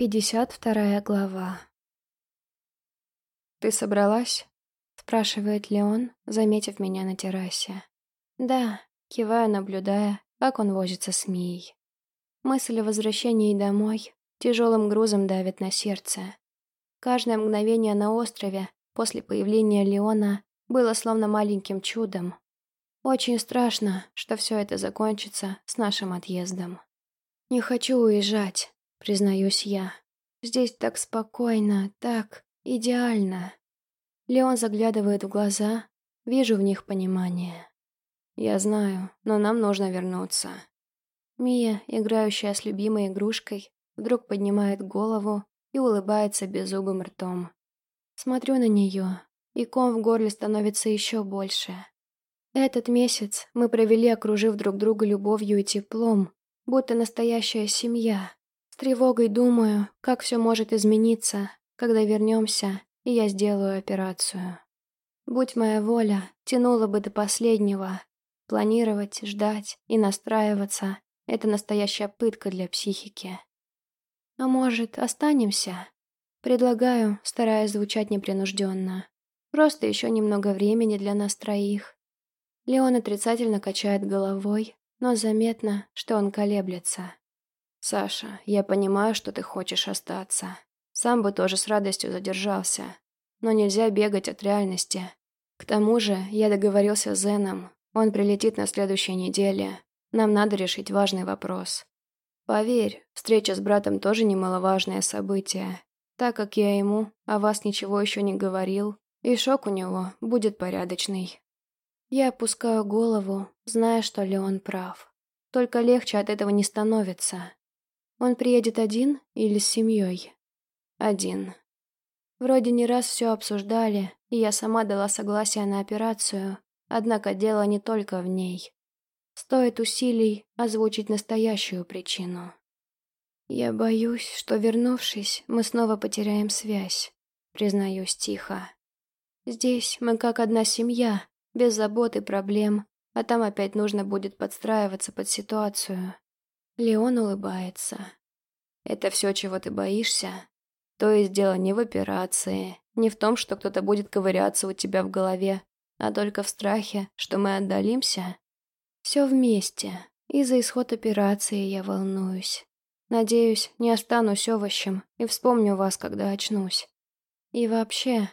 Пятьдесят вторая глава. «Ты собралась?» — спрашивает Леон, заметив меня на террасе. «Да», — киваю, наблюдая, как он возится с Мией. Мысль о возвращении домой тяжелым грузом давит на сердце. Каждое мгновение на острове после появления Леона было словно маленьким чудом. Очень страшно, что все это закончится с нашим отъездом. Не хочу уезжать, признаюсь я. Здесь так спокойно, так идеально. Леон заглядывает в глаза, вижу в них понимание. Я знаю, но нам нужно вернуться. Мия, играющая с любимой игрушкой, вдруг поднимает голову и улыбается беззубым ртом. Смотрю на нее, и ком в горле становится еще больше. Этот месяц мы провели, окружив друг друга любовью и теплом, будто настоящая семья. Тревогой думаю, как все может измениться, когда вернемся, и я сделаю операцию. Будь моя воля, тянула бы до последнего. Планировать, ждать и настраиваться — это настоящая пытка для психики. А может, останемся? Предлагаю, стараясь звучать непринужденно. Просто еще немного времени для нас троих. Леон отрицательно качает головой, но заметно, что он колеблется. «Саша, я понимаю, что ты хочешь остаться. Сам бы тоже с радостью задержался. Но нельзя бегать от реальности. К тому же я договорился с Зеном. Он прилетит на следующей неделе. Нам надо решить важный вопрос. Поверь, встреча с братом тоже немаловажное событие. Так как я ему о вас ничего еще не говорил, и шок у него будет порядочный. Я опускаю голову, зная, что Леон прав. Только легче от этого не становится. Он приедет один или с семьей? Один. Вроде не раз все обсуждали, и я сама дала согласие на операцию, однако дело не только в ней. Стоит усилий озвучить настоящую причину. Я боюсь, что, вернувшись, мы снова потеряем связь, признаюсь тихо. Здесь мы как одна семья, без забот и проблем, а там опять нужно будет подстраиваться под ситуацию. Леон улыбается. «Это все, чего ты боишься? То есть дело не в операции, не в том, что кто-то будет ковыряться у тебя в голове, а только в страхе, что мы отдалимся? Все вместе. И за исход операции я волнуюсь. Надеюсь, не останусь овощем и вспомню вас, когда очнусь. И вообще,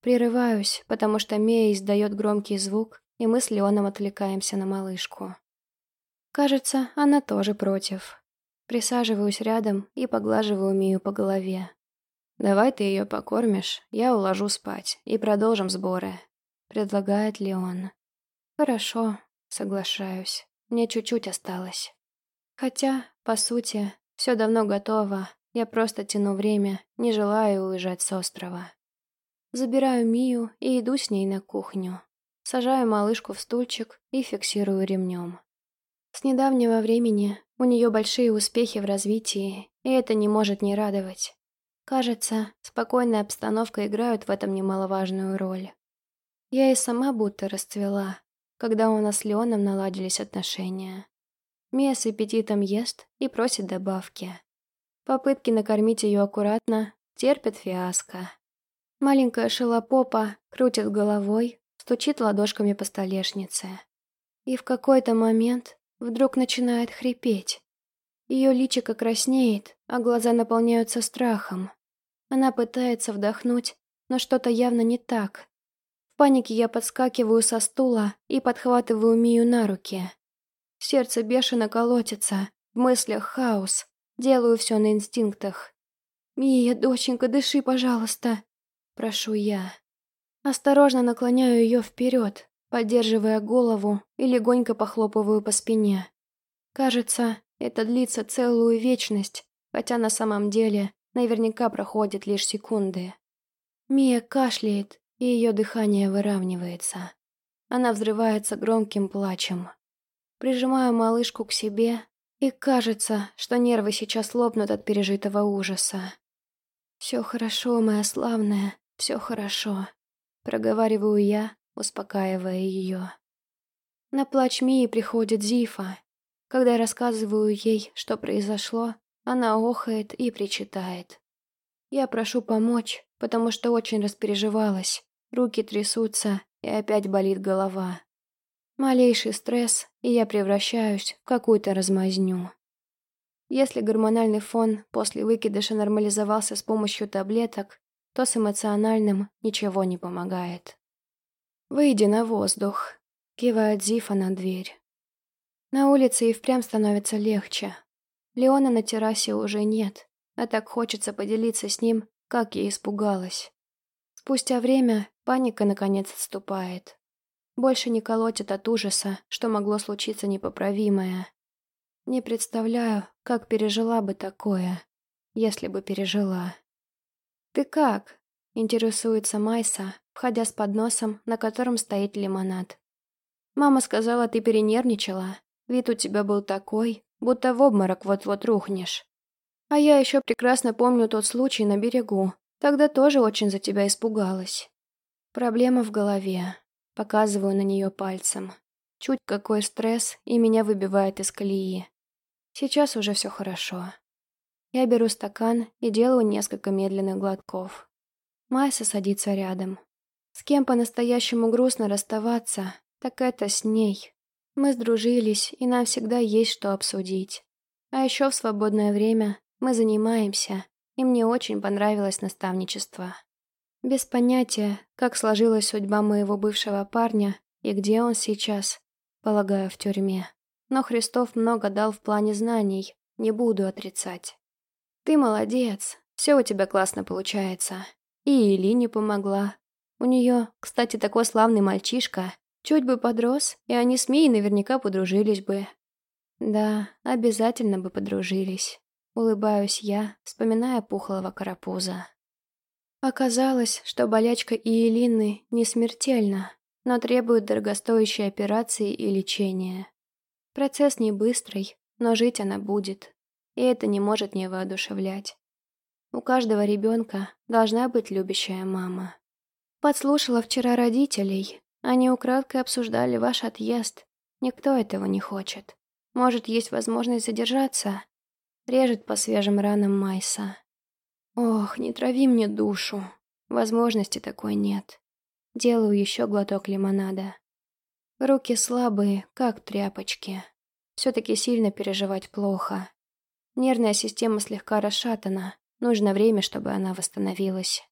прерываюсь, потому что Мия издает громкий звук, и мы с Леоном отвлекаемся на малышку. Кажется, она тоже против. Присаживаюсь рядом и поглаживаю Мию по голове. «Давай ты ее покормишь, я уложу спать, и продолжим сборы», — предлагает Леон. «Хорошо», — соглашаюсь. Мне чуть-чуть осталось. Хотя, по сути, все давно готово, я просто тяну время, не желаю уезжать с острова. Забираю Мию и иду с ней на кухню. Сажаю малышку в стульчик и фиксирую ремнем. С недавнего времени у нее большие успехи в развитии, и это не может не радовать. Кажется, спокойная обстановка играет в этом немаловажную роль. Я и сама будто расцвела, когда у нас с Леоном наладились отношения. Мия с аппетитом ест и просит добавки. Попытки накормить ее аккуратно терпят фиаско. Маленькая шелопопа крутит головой, стучит ладошками по столешнице. И в какой-то момент вдруг начинает хрипеть. Ее личико краснеет, а глаза наполняются страхом. Она пытается вдохнуть, но что-то явно не так. В панике я подскакиваю со стула и подхватываю Мию на руки. Сердце бешено колотится, в мыслях хаос. Делаю все на инстинктах. «Мия, доченька, дыши, пожалуйста!» Прошу я. Осторожно наклоняю ее вперед, поддерживая голову и легонько похлопываю по спине. Кажется, это длится целую вечность, хотя на самом деле наверняка проходит лишь секунды. Мия кашляет, и ее дыхание выравнивается. Она взрывается громким плачем. Прижимаю малышку к себе, и кажется, что нервы сейчас лопнут от пережитого ужаса. «Все хорошо, моя славная, все хорошо», — проговариваю я, успокаивая ее. На плач Мии приходит Зифа. Когда я рассказываю ей, что произошло, Она охает и причитает. Я прошу помочь, потому что очень распереживалась. Руки трясутся, и опять болит голова. Малейший стресс, и я превращаюсь в какую-то размазню. Если гормональный фон после выкидыша нормализовался с помощью таблеток, то с эмоциональным ничего не помогает. «Выйди на воздух», — кивает Зифа на дверь. На улице и впрямь становится легче. Леона на террасе уже нет, а так хочется поделиться с ним, как я испугалась. Спустя время паника наконец отступает. Больше не колотит от ужаса, что могло случиться непоправимое. Не представляю, как пережила бы такое, если бы пережила. «Ты как?» — интересуется Майса, входя с подносом, на котором стоит лимонад. «Мама сказала, ты перенервничала. Вид у тебя был такой, будто в обморок вот-вот рухнешь. А я еще прекрасно помню тот случай на берегу. Тогда тоже очень за тебя испугалась. Проблема в голове. Показываю на нее пальцем. Чуть какой стресс, и меня выбивает из колеи. Сейчас уже все хорошо. Я беру стакан и делаю несколько медленных глотков. Майса садится рядом. С кем по-настоящему грустно расставаться, так это с ней. Мы сдружились, и нам всегда есть что обсудить. А еще в свободное время мы занимаемся, и мне очень понравилось наставничество. Без понятия, как сложилась судьба моего бывшего парня и где он сейчас, полагаю, в тюрьме. Но Христов много дал в плане знаний, не буду отрицать. Ты молодец, все у тебя классно получается. И Илине помогла. У нее, кстати, такой славный мальчишка, Чуть бы подрос, и они с Мией наверняка подружились бы. Да, обязательно бы подружились. Улыбаюсь я, вспоминая пухлого карапуза. Оказалось, что болячка Иелины не смертельна, но требует дорогостоящей операции и лечения. Процесс не быстрый, но жить она будет, и это не может не воодушевлять. У каждого ребенка должна быть любящая мама. Подслушала вчера родителей, они украдкой обсуждали ваш отъезд. Никто этого не хочет. Может, есть возможность задержаться? Режет по свежим ранам Майса. Ох, не трави мне душу. Возможности такой нет. Делаю еще глоток лимонада. Руки слабые, как тряпочки. Все-таки сильно переживать плохо. Нервная система слегка расшатана. Нужно время, чтобы она восстановилась.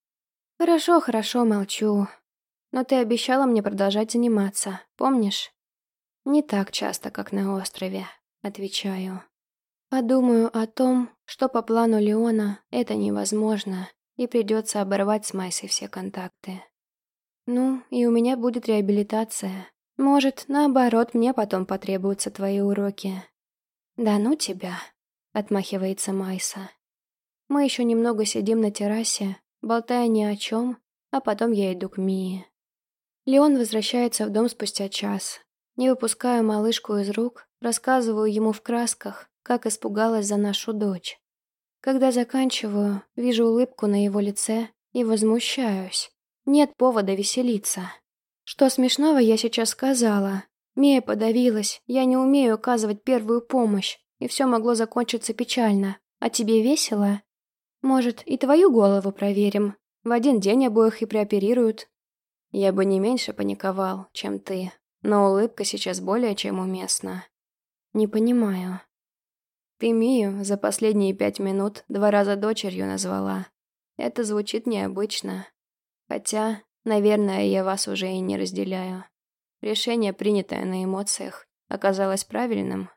Хорошо, хорошо, молчу. Но ты обещала мне продолжать заниматься, помнишь? Не так часто, как на острове, отвечаю. Подумаю о том, что по плану Леона это невозможно, и придется оборвать с Майсой все контакты. Ну, и у меня будет реабилитация. Может, наоборот, мне потом потребуются твои уроки. Да ну тебя, отмахивается Майса. Мы еще немного сидим на террасе, болтая ни о чем, а потом я иду к Мии. Леон возвращается в дом спустя час. Не выпускаю малышку из рук, рассказываю ему в красках, как испугалась за нашу дочь. Когда заканчиваю, вижу улыбку на его лице и возмущаюсь. Нет повода веселиться. Что смешного я сейчас сказала? Мия подавилась, я не умею оказывать первую помощь, и все могло закончиться печально. А тебе весело? Может, и твою голову проверим? В один день обоих и прооперируют. Я бы не меньше паниковал, чем ты, но улыбка сейчас более чем уместна. Не понимаю. Ты Мию за последние пять минут два раза дочерью назвала. Это звучит необычно. Хотя, наверное, я вас уже и не разделяю. Решение, принятое на эмоциях, оказалось правильным.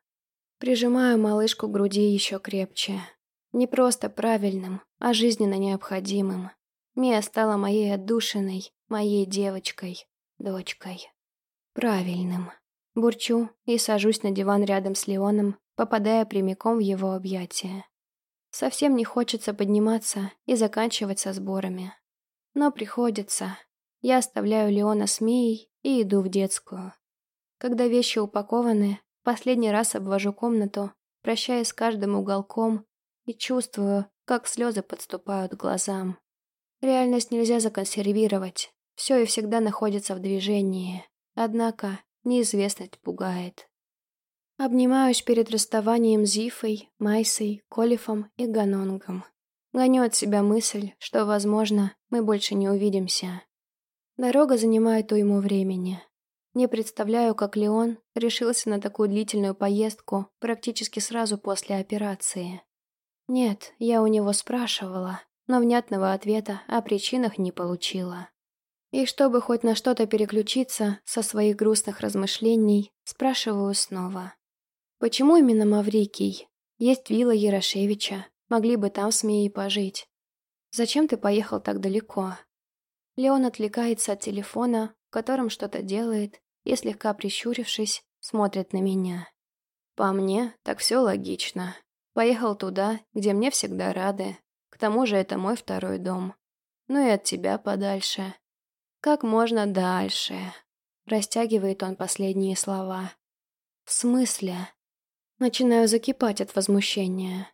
Прижимаю малышку к груди еще крепче. Не просто правильным, а жизненно необходимым. Мия стала моей отдушиной, моей девочкой, дочкой. Правильным. Бурчу и сажусь на диван рядом с Леоном, попадая прямиком в его объятия. Совсем не хочется подниматься и заканчивать со сборами. Но приходится. Я оставляю Леона с Мией и иду в детскую. Когда вещи упакованы, последний раз обвожу комнату, прощаясь с каждым уголком и чувствую, как слезы подступают к глазам. Реальность нельзя законсервировать. Все и всегда находится в движении. Однако неизвестность пугает. Обнимаюсь перед расставанием с Зифой, Майсой, Колифом и Ганонгом. Гоню от себя мысль, что, возможно, мы больше не увидимся. Дорога занимает уйму времени. Не представляю, как Леон решился на такую длительную поездку практически сразу после операции. Нет, я у него спрашивала, но внятного ответа о причинах не получила. И чтобы хоть на что-то переключиться со своих грустных размышлений, спрашиваю снова. Почему именно Маврикий? Есть вилла Ярошевича, могли бы там с Мией пожить. Зачем ты поехал так далеко? Леон отвлекается от телефона, в котором что-то делает, и, слегка прищурившись, смотрит на меня. По мне, так все логично. Поехал туда, где мне всегда рады. К тому же это мой второй дом. Ну и от тебя подальше. Как можно дальше. Растягивает он последние слова. В смысле? Начинаю закипать от возмущения.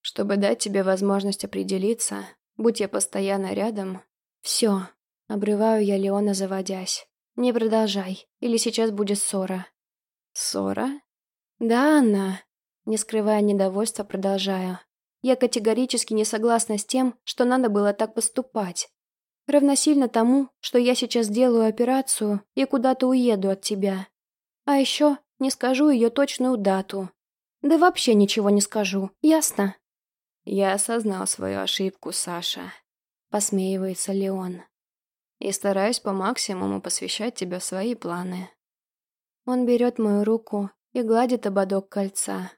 Чтобы дать тебе возможность определиться, будь я постоянно рядом. Все. Обрываю я Леона, заводясь. Не продолжай, или сейчас будет ссора. Ссора? Да, она. Не скрывая недовольства, продолжаю. Я категорически не согласна с тем, что надо было так поступать. Равносильно тому, что я сейчас делаю операцию и куда-то уеду от тебя. А еще не скажу ее точную дату. Да вообще ничего не скажу, ясно? «Я осознал свою ошибку, Саша», — посмеивается Леон. «И стараюсь по максимуму посвящать тебя в свои планы». Он берет мою руку и гладит ободок кольца.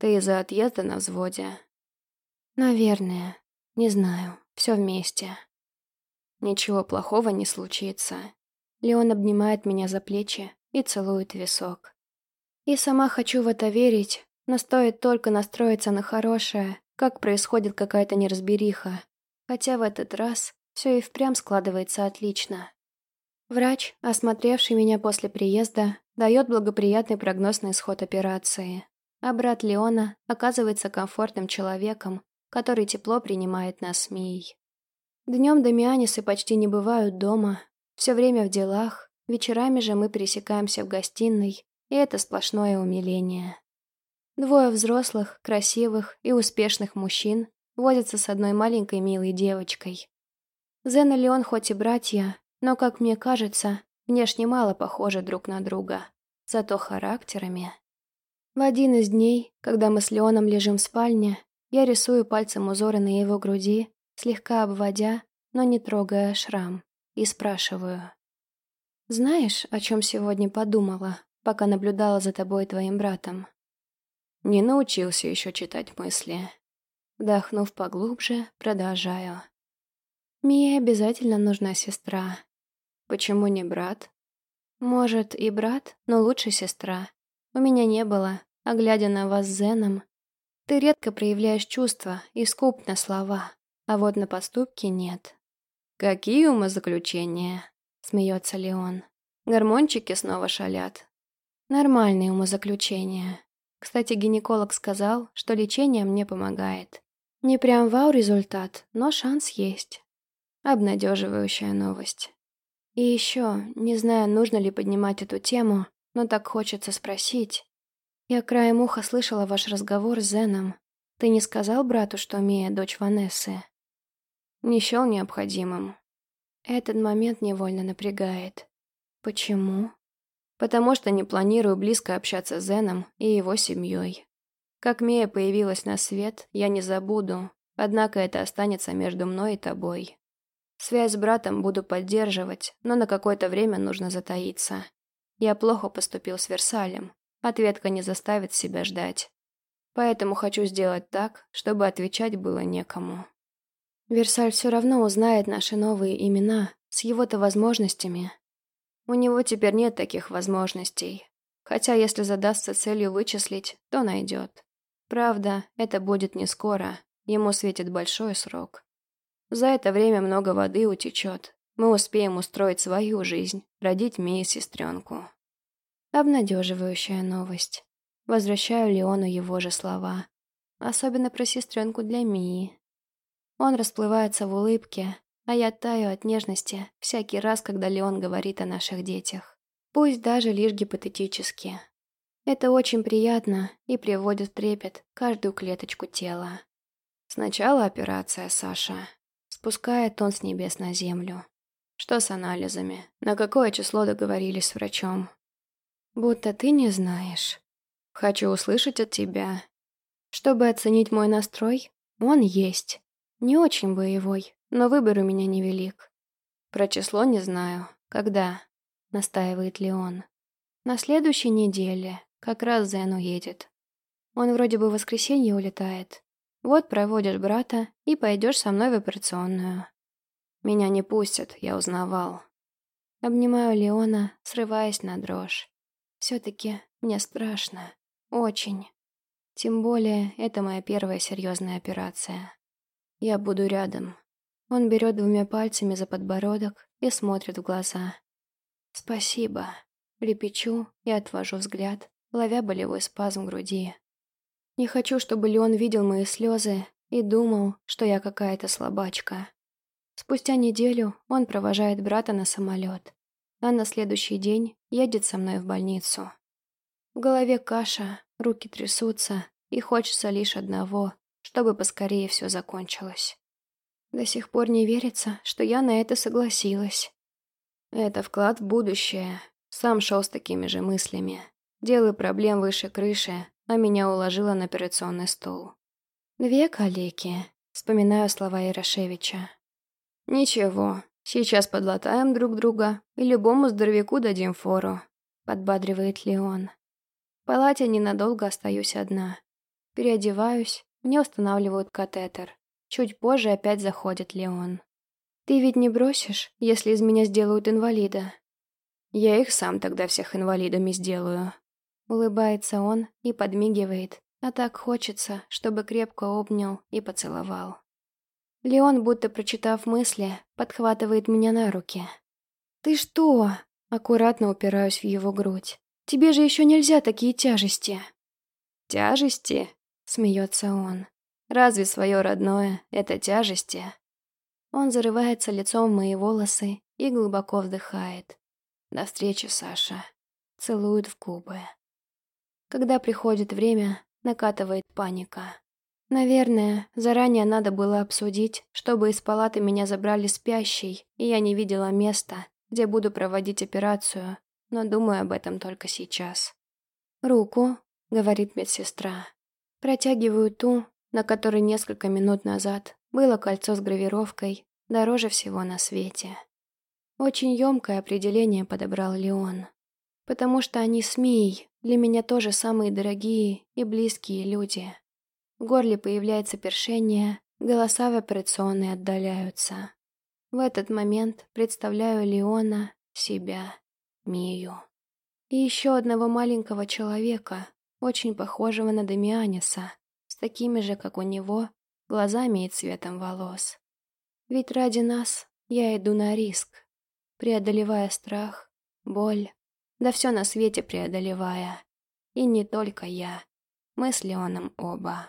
«Ты из-за отъезда на взводе?» «Наверное. Не знаю. Все вместе». «Ничего плохого не случится». Леон обнимает меня за плечи и целует висок. И сама хочу в это верить, но стоит только настроиться на хорошее, как происходит какая-то неразбериха. Хотя в этот раз все и впрямь складывается отлично. Врач, осмотревший меня после приезда, дает благоприятный прогноз на исход операции. А брат Леона оказывается комфортным человеком, который тепло принимает нас с Мией. Днем Дамианисы почти не бывают дома, все время в делах, вечерами же мы пересекаемся в гостиной, и это сплошное умиление. Двое взрослых, красивых и успешных мужчин возятся с одной маленькой милой девочкой. Зен и Леон хоть и братья, но, как мне кажется, внешне мало похожи друг на друга, зато характерами. В один из дней, когда мы с Леоном лежим в спальне, я рисую пальцем узоры на его груди, слегка обводя, но не трогая шрам, и спрашиваю. «Знаешь, о чем сегодня подумала, пока наблюдала за тобой и твоим братом?» Не научился еще читать мысли. Вдохнув поглубже, продолжаю. Мии обязательно нужна сестра. Почему не брат? Может, и брат, но лучше сестра. У меня не было, а глядя на вас с Зеном, ты редко проявляешь чувства и скуп на слова, а вот на поступки нет. «Какие умозаключения?» — смеется Леон. «Гормончики снова шалят». «Нормальные умозаключения. Кстати, гинеколог сказал, что лечение мне помогает. Не прям вау результат, но шанс есть. Обнадеживающая новость. И еще, не знаю, нужно ли поднимать эту тему, но так хочется спросить. Я краем уха слышала ваш разговор с Зеном. Ты не сказал брату, что Мия дочь Ванессы? Не счел необходимым. Этот момент невольно напрягает. Почему? потому что не планирую близко общаться с Зеном и его семьей. Как Мия появилась на свет, я не забуду, однако это останется между мной и тобой. Связь с братом буду поддерживать, но на какое-то время нужно затаиться. Я плохо поступил с Версалем, ответка не заставит себя ждать. Поэтому хочу сделать так, чтобы отвечать было некому. Версаль все равно узнает наши новые имена с его-то возможностями, у него теперь нет таких возможностей. Хотя если задастся целью вычислить, то найдет. Правда, это будет не скоро. Ему светит большой срок. За это время много воды утечет. Мы успеем устроить свою жизнь, родить Мии сестренку. Обнадеживающая новость. Возвращаю Леону его же слова. Особенно про сестренку для Мии. Он расплывается в улыбке, а я таю от нежности всякий раз, когда Леон говорит о наших детях. Пусть даже лишь гипотетически. Это очень приятно и приводит в трепет каждую клеточку тела. Сначала операция, Саша. Спускает он с небес на землю. Что с анализами? На какое число договорились с врачом? Будто ты не знаешь. Хочу услышать от тебя. Чтобы оценить мой настрой, он есть. Не очень боевой, но выбор у меня невелик. Про число не знаю. Когда? Настаивает ли он? На следующей неделе. Как раз Зен уедет. Он вроде бы в воскресенье улетает. Вот проводишь брата и пойдешь со мной в операционную. Меня не пустят, я узнавал. Обнимаю Леона, срываясь на дрожь. Все-таки мне страшно. Очень. Тем более, это моя первая серьезная операция. Я буду рядом. Он берет двумя пальцами за подбородок и смотрит в глаза. Спасибо. Лепечу и отвожу взгляд, ловя болевой спазм груди. Не хочу, чтобы Леон видел мои слезы и думал, что я какая-то слабачка. Спустя неделю он провожает брата на самолет, а на следующий день едет со мной в больницу. В голове каша, руки трясутся, и хочется лишь одного, чтобы поскорее все закончилось. До сих пор не верится, что я на это согласилась. Это вклад в будущее. Сам шел с такими же мыслями. Делаю проблем выше крыши, а меня уложила на операционный стол. Две калеки. Вспоминаю слова Ярошевича. «Ничего, сейчас подлатаем друг друга и любому здоровяку дадим фору», — подбадривает Леон. В палате ненадолго остаюсь одна. Переодеваюсь, мне устанавливают катетер. Чуть позже опять заходит Леон. «Ты ведь не бросишь, если из меня сделают инвалида?» «Я их сам тогда всех инвалидами сделаю», Улыбается он и подмигивает, а так хочется, чтобы крепко обнял и поцеловал. Леон, будто прочитав мысли, подхватывает меня на руки. «Ты что?» Аккуратно упираюсь в его грудь. «Тебе же еще нельзя такие тяжести!» «Тяжести?» — смеется он. «Разве свое родное — это тяжести?» Он зарывается лицом в мои волосы и глубоко вдыхает. «До встречи, Саша!» Целует в губы. Когда приходит время, накатывает паника. Наверное, заранее надо было обсудить, чтобы из палаты меня забрали спящей, и я не видела места, где буду проводить операцию, но думаю об этом только сейчас. «Руку», — говорит медсестра. Протягиваю ту, на которой несколько минут назад было кольцо с гравировкой «Дороже всего на свете». Очень емкое определение подобрал Леон. Потому что они с Мией для меня тоже самые дорогие и близкие люди. В горле появляется першение, голоса в операционной отдаляются. В этот момент представляю Леона, себя, Мию. И еще одного маленького человека, очень похожего на Дамианиса, с такими же, как у него, глазами и цветом волос. Ведь ради нас я иду на риск, преодолевая страх, боль, да все на свете преодолевая. И не только я. Мы с Леоном оба.